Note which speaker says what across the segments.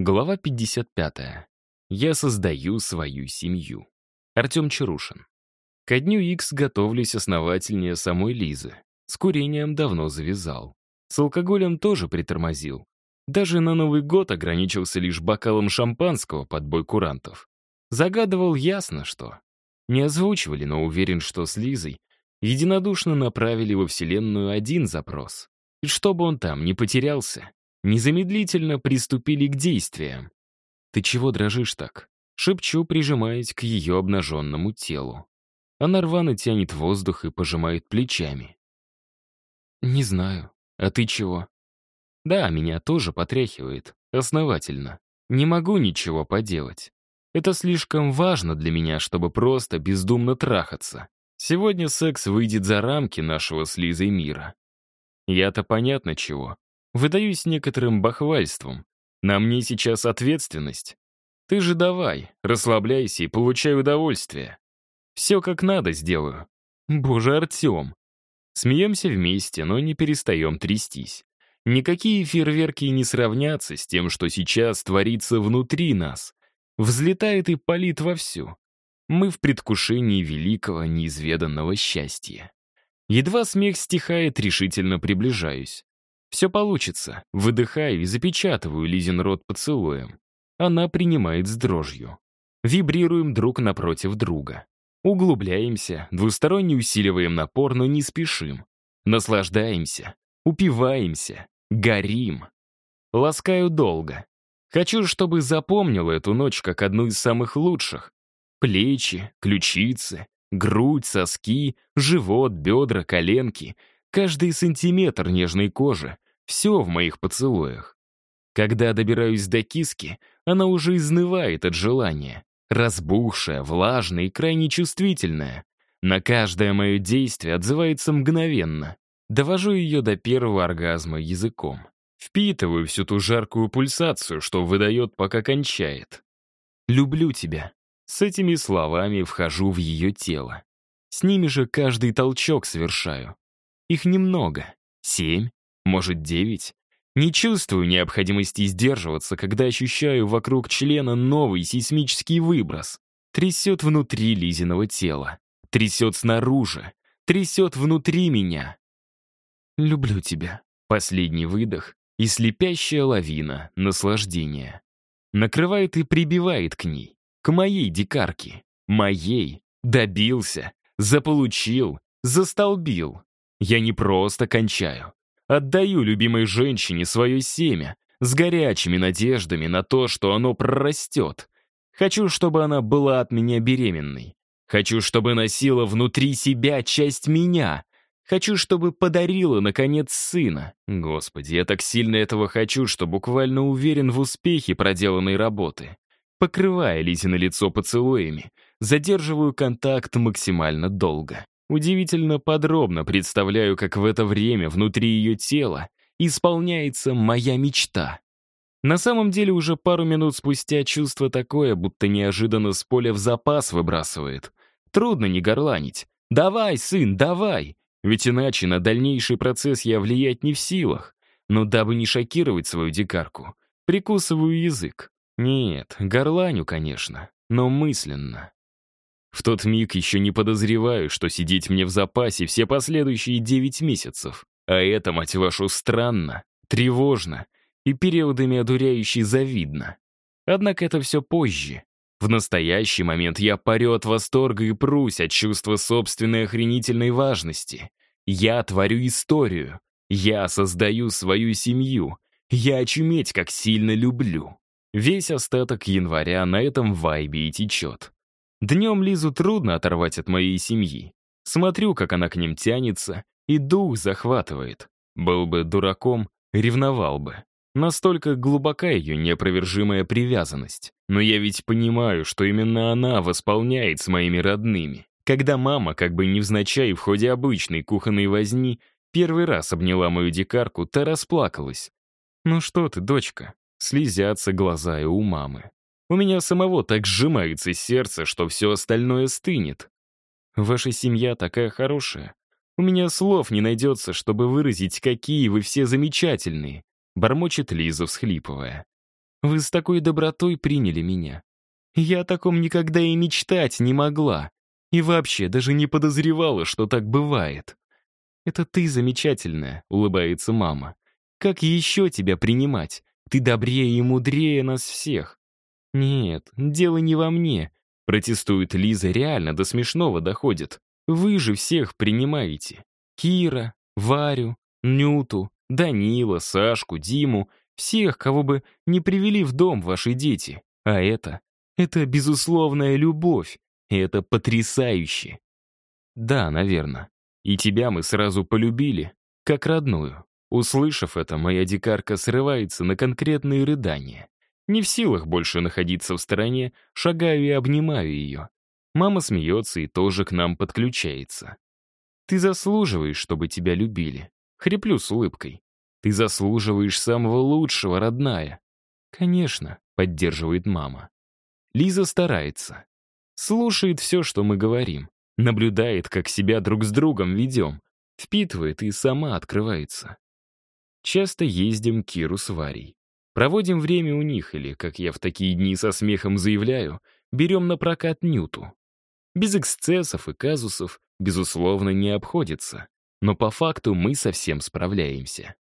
Speaker 1: Глава 55. Я создаю свою семью. Артем Чарушин. Ко дню X готовлюсь основательнее самой Лизы. С курением давно завязал. С алкоголем тоже притормозил. Даже на Новый год ограничился лишь бокалом шампанского под бой курантов. Загадывал ясно, что. Не озвучивали, но уверен, что с Лизой единодушно направили во Вселенную один запрос. И чтобы он там не потерялся, незамедлительно приступили к действиям. «Ты чего дрожишь так?» Шепчу, прижимаясь к ее обнаженному телу. Она рвано тянет воздух и пожимает плечами. «Не знаю. А ты чего?» «Да, меня тоже потряхивает. Основательно. Не могу ничего поделать. Это слишком важно для меня, чтобы просто бездумно трахаться. Сегодня секс выйдет за рамки нашего с Лизой мира. Я-то понятно чего. Выдаюсь некоторым бахвальством. На мне сейчас ответственность. Ты же давай, расслабляйся и получай удовольствие. Все как надо сделаю. Боже, Артем. Смеемся вместе, но не перестаем трястись. Никакие фейерверки не сравнятся с тем, что сейчас творится внутри нас. Взлетает и палит вовсю. Мы в предвкушении великого, неизведанного счастья. Едва смех стихает, решительно приближаюсь. Все получится. Выдыхаю и запечатываю Лизин рот поцелуем. Она принимает с дрожью. Вибрируем друг напротив друга. Углубляемся, двусторонне усиливаем напор, но не спешим. Наслаждаемся, упиваемся, горим. Ласкаю долго. Хочу, чтобы запомнил эту ночь как одну из самых лучших. Плечи, ключицы, грудь, соски, живот, бедра, коленки — Каждый сантиметр нежной кожи, все в моих поцелуях. Когда добираюсь до киски, она уже изнывает от желания. Разбухшая, влажная и крайне чувствительная. На каждое мое действие отзывается мгновенно. Довожу ее до первого оргазма языком. Впитываю всю ту жаркую пульсацию, что выдает, пока кончает. «Люблю тебя». С этими словами вхожу в ее тело. С ними же каждый толчок совершаю. Их немного. Семь, может, девять. Не чувствую необходимости сдерживаться, когда ощущаю вокруг члена новый сейсмический выброс. Трясет внутри Лизиного тела. Трясет снаружи. Трясет внутри меня. «Люблю тебя». Последний выдох и слепящая лавина наслаждения. Накрывает и прибивает к ней, к моей дикарке. Моей. Добился. Заполучил. Застолбил. Я не просто кончаю. Отдаю любимой женщине свое семя с горячими надеждами на то, что оно прорастет. Хочу, чтобы она была от меня беременной. Хочу, чтобы носила внутри себя часть меня. Хочу, чтобы подарила, наконец, сына. Господи, я так сильно этого хочу, что буквально уверен в успехе проделанной работы. Покрывая Лизино лицо поцелуями, задерживаю контакт максимально долго. Удивительно подробно представляю, как в это время внутри ее тела исполняется моя мечта. На самом деле уже пару минут спустя чувство такое, будто неожиданно с поля в запас выбрасывает. Трудно не горланить. «Давай, сын, давай!» Ведь иначе на дальнейший процесс я влиять не в силах. Но дабы не шокировать свою дикарку, прикусываю язык. Нет, горланю, конечно, но мысленно. В тот миг еще не подозреваю, что сидеть мне в запасе все последующие девять месяцев. А это, мать вашу, странно, тревожно и периодами одуряюще завидно. Однако это все позже. В настоящий момент я парю от восторга и прусь от чувства собственной охренительной важности. Я творю историю. Я создаю свою семью. Я очуметь как сильно люблю. Весь остаток января на этом вайбе и течет. Днем Лизу трудно оторвать от моей семьи. Смотрю, как она к ним тянется, и дух захватывает. Был бы дураком, ревновал бы. Настолько глубока ее неопровержимая привязанность. Но я ведь понимаю, что именно она восполняет с моими родными. Когда мама, как бы невзначай в ходе обычной кухонной возни, первый раз обняла мою дикарку, та расплакалась. «Ну что ты, дочка?» Слезятся глаза и у мамы. У меня самого так сжимается сердце, что все остальное стынет. Ваша семья такая хорошая. У меня слов не найдется, чтобы выразить, какие вы все замечательные», — бормочет Лиза, всхлипывая. Вы с такой добротой приняли меня. Я о таком никогда и мечтать не могла. И вообще даже не подозревала, что так бывает. «Это ты замечательная», — улыбается мама. «Как еще тебя принимать? Ты добрее и мудрее нас всех». «Нет, дело не во мне», — протестует Лиза, реально до смешного доходит. «Вы же всех принимаете. Кира, Варю, Нюту, Данила, Сашку, Диму, всех, кого бы не привели в дом ваши дети. А это, это безусловная любовь, это потрясающе. Да, наверное. И тебя мы сразу полюбили, как родную. Услышав это, моя дикарка срывается на конкретные рыдания. Не в силах больше находиться в стороне, шагаю и обнимаю ее. Мама смеется и тоже к нам подключается. Ты заслуживаешь, чтобы тебя любили. Хриплю с улыбкой. Ты заслуживаешь самого лучшего, родная. Конечно, поддерживает мама. Лиза старается. Слушает все, что мы говорим. Наблюдает, как себя друг с другом ведем. Впитывает и сама открывается. Часто ездим к Киру с Варей. Проводим время у них или, как я в такие дни со смехом заявляю, берем на прокат Нюту. Без эксцессов и казусов, безусловно, не обходится. Но по факту мы совсем справляемся.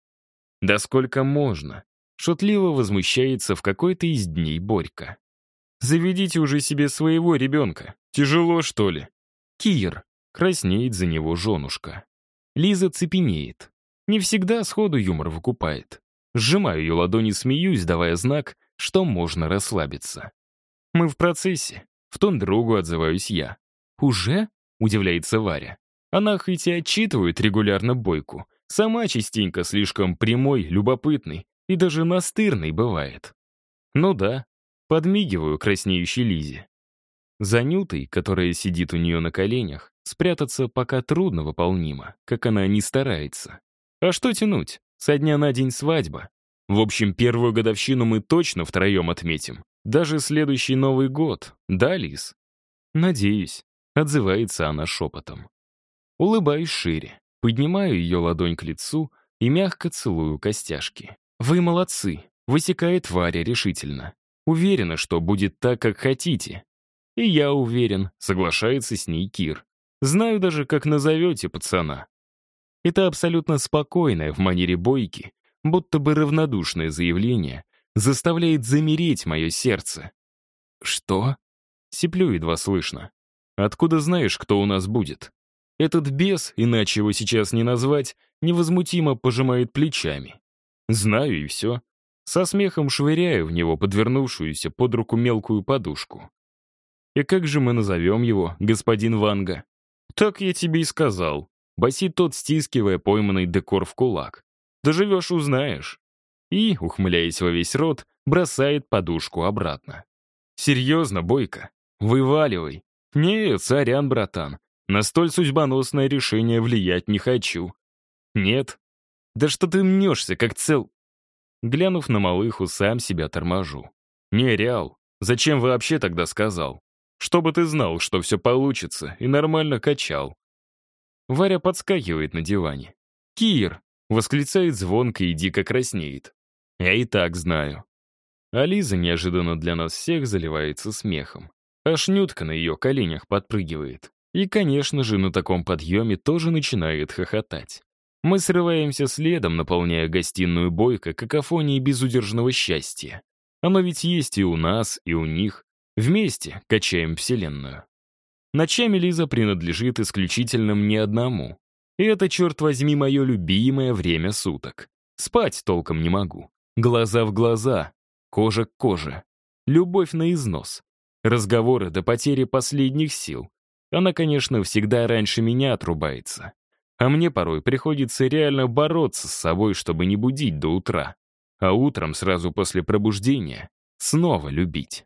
Speaker 1: Да сколько можно? Шутливо возмущается в какой-то из дней Борька. Заведите уже себе своего ребенка. Тяжело, что ли? Кир. Краснеет за него женушка. Лиза цепенеет. Не всегда сходу юмор выкупает. Сжимаю ее ладони, смеюсь, давая знак, что можно расслабиться. Мы в процессе. В тон другу отзываюсь я. «Уже?» — удивляется Варя. Она хоть и отчитывает регулярно Бойку, сама частенько слишком прямой, любопытный и даже настырный бывает. Ну да, подмигиваю краснеющей Лизе. За Нютой, которая сидит у нее на коленях, спрятаться пока трудно выполнимо, как она не старается. А что тянуть? Со дня на день свадьба. В общем, первую годовщину мы точно втроем отметим. Даже следующий Новый год. Да, Лиз? Надеюсь. Отзывается она шепотом. Улыбаюсь шире, поднимаю ее ладонь к лицу и мягко целую костяшки. «Вы молодцы!» — высекает Варя решительно. «Уверена, что будет так, как хотите». «И я уверен», — соглашается с ней Кир. «Знаю даже, как назовете пацана». Это абсолютно спокойное в манере бойки, будто бы равнодушное заявление, заставляет замереть мое сердце. «Что?» — сиплю едва слышно. «Откуда знаешь, кто у нас будет?» Этот бес, иначе его сейчас не назвать, невозмутимо пожимает плечами. Знаю и все. Со смехом швыряю в него подвернувшуюся под руку мелкую подушку. «И как же мы назовем его, господин Ванга?» «Так я тебе и сказал», — басит тот, стискивая пойманный декор в кулак. «Доживешь — узнаешь». И, ухмыляясь во весь рот, бросает подушку обратно. «Серьезно, Бойко? Вываливай». «Не, царян, братан. На столь судьбоносное решение влиять не хочу. Нет. Да что ты мнешься, как цел... Глянув на малыху, сам себя торможу. Не, Реал, зачем вообще тогда сказал? Чтобы ты знал, что все получится, и нормально качал. Варя подскакивает на диване. «Кир!» — восклицает звонко и дико краснеет. Я и так знаю. А Лиза неожиданно для нас всех заливается смехом. Аж Нютка на ее коленях подпрыгивает. И, конечно же, на таком подъеме тоже начинает хохотать. Мы срываемся следом, наполняя гостиную бойко какофонией безудержного счастья. Оно ведь есть и у нас, и у них. Вместе качаем вселенную. Ночами Лиза принадлежит исключительно мне одному. И это, черт возьми, мое любимое время суток. Спать толком не могу. Глаза в глаза, кожа к коже. Любовь на износ. Разговоры до потери последних сил. Она, конечно, всегда раньше меня отрубается. А мне порой приходится реально бороться с собой, чтобы не будить до утра. А утром, сразу после пробуждения, снова любить.